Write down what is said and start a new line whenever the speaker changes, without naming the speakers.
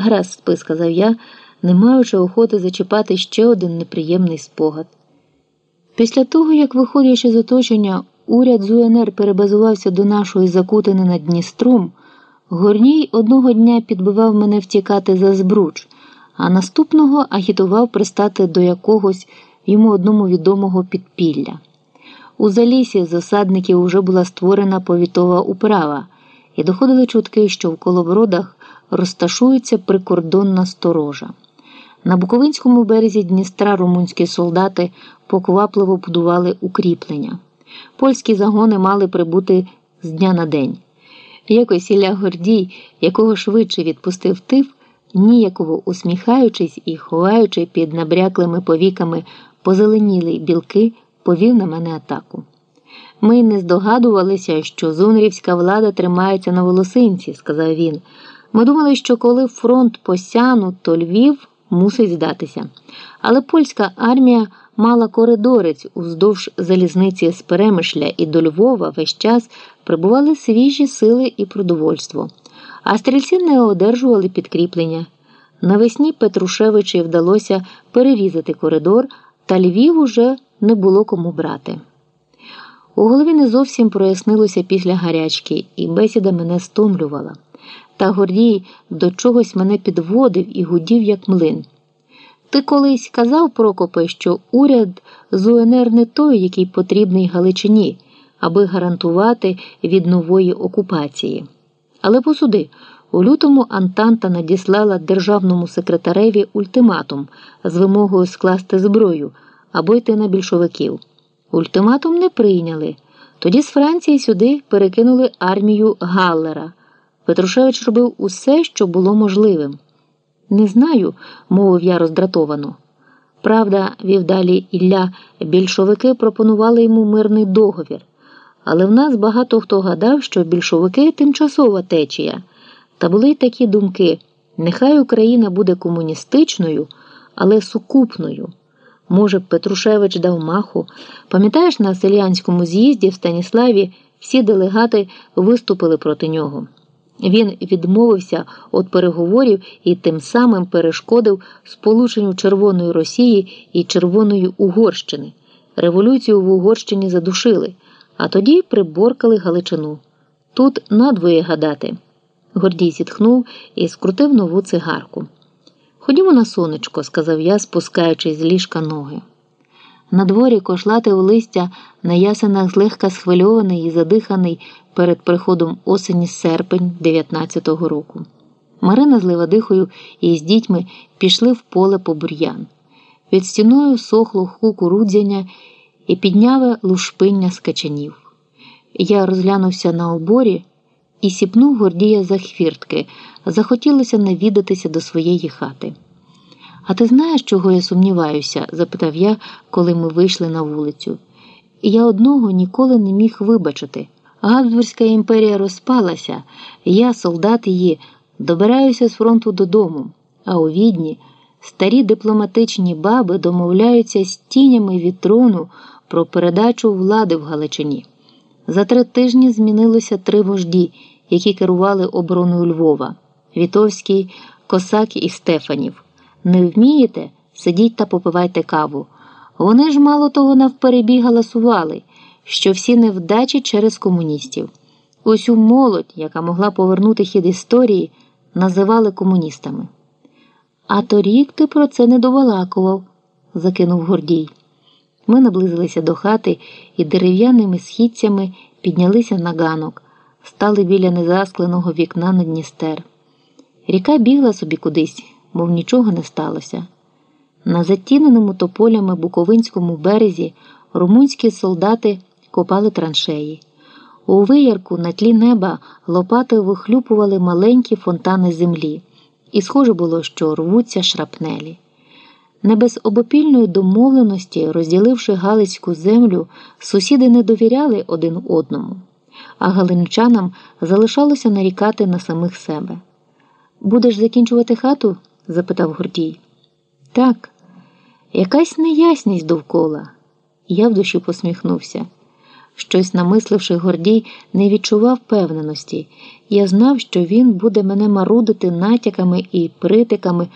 Гаразд спи, сказав я, не маючи охоти зачіпати ще один неприємний спогад. Після того, як, виходячи з оточення, уряд з УНР перебазувався до нашої закутини над Дністром, Горній одного дня підбивав мене втікати за збруч, а наступного агітував пристати до якогось йому одному відомого підпілля. У залісі з осадників уже була створена повітова управа, і доходили чутки, що в колобродах розташується прикордонна сторожа. На Буковинському березі Дністра румунські солдати поквапливо будували укріплення. Польські загони мали прибути з дня на день. Якось Ілля Гордій, якого швидше відпустив тиф, ніяково усміхаючись і ховаючи під набряклими повіками позеленілі білки, повів на мене атаку. Ми не здогадувалися, що зунрівська влада тримається на волосинці, сказав він. Ми думали, що коли фронт посяну, то Львів мусить здатися. Але польська армія мала коридорець уздовж залізниці з Перемишля і до Львова весь час прибували свіжі сили і продовольство, а стрільці не одержували підкріплення. Навесні Петрушевичі вдалося перерізати коридор, та Львів уже не було кому брати. У голові не зовсім прояснилося після гарячки, і бесіда мене стомлювала. Та Гордій до чогось мене підводив і гудів, як млин. Ти колись казав, Прокопе, що уряд з УНР не той, який потрібний Галичині, аби гарантувати від нової окупації. Але посуди, у лютому Антанта надіслала державному секретареві ультиматум з вимогою скласти зброю або йти на більшовиків. Ультиматум не прийняли. Тоді з Франції сюди перекинули армію Галлера. Петрушевич робив усе, що було можливим. Не знаю, мовив я роздратовано. Правда, вів далі Ілля, більшовики пропонували йому мирний договір, але в нас багато хто гадав, що більшовики тимчасова течія. Та були й такі думки: нехай Україна буде комуністичною, але сукупною. Може, Петрушевич дав маху. Пам'ятаєш, на селянському з'їзді в Станіславі всі делегати виступили проти нього. Він відмовився від переговорів і тим самим перешкодив сполученню Червоної Росії і Червоної Угорщини. Революцію в Угорщині задушили, а тоді приборкали Галичину. Тут надвоє гадати. Гордій зітхнув і скрутив нову цигарку. Ходімо на сонечко, сказав я, спускаючись з ліжка ноги. На дворі кошлати у листя на ясенах злегка схвильований і задиханий перед приходом осені серпень 19-го року. Марина з Левадихою і з дітьми пішли в поле по бур'ян. Під стіною сохло кукурудзяння і підняве лушпиння скачанів. Я розглянувся на оборі і сіпнув Гордія за хвіртки, захотілося навідатися до своєї хати. А ти знаєш, чого я сумніваюся? запитав я, коли ми вийшли на вулицю. Я одного ніколи не міг вибачити. Габсбурзька імперія розпалася, я, солдат її, добираюся з фронту додому, а у відні старі дипломатичні баби домовляються з тінями від трону про передачу влади в Галичині. За три тижні змінилося три вожді, які керували обороною Львова Вітовський, Косак і Стефанів. Не вмієте? Сидіть та попивайте каву. Вони ж мало того навперебіг галасували, що всі невдачі через комуністів. Усю молодь, яка могла повернути хід історії, називали комуністами. А торік ти про це не довалакував, закинув Гордій. Ми наблизилися до хати і дерев'яними східцями піднялися на ганок, стали біля незаскленого вікна на Дністер. Ріка бігла собі кудись мов нічого не сталося. На затіненому тополями Буковинському березі румунські солдати копали траншеї. У виярку на тлі неба лопати вихлюпували маленькі фонтани землі, і схоже було, що рвуться шрапнелі. Не без обопільної домовленості, розділивши Галицьку землю, сусіди не довіряли один одному, а галинчанам залишалося нарікати на самих себе. Будеш закінчувати хату? Запитав Гордій. Так, якась неясність довкола. Я в душі посміхнувся. Щось намисливши Гордій, не відчував певненості. Я знав, що він буде мене марудити натяками і притиками.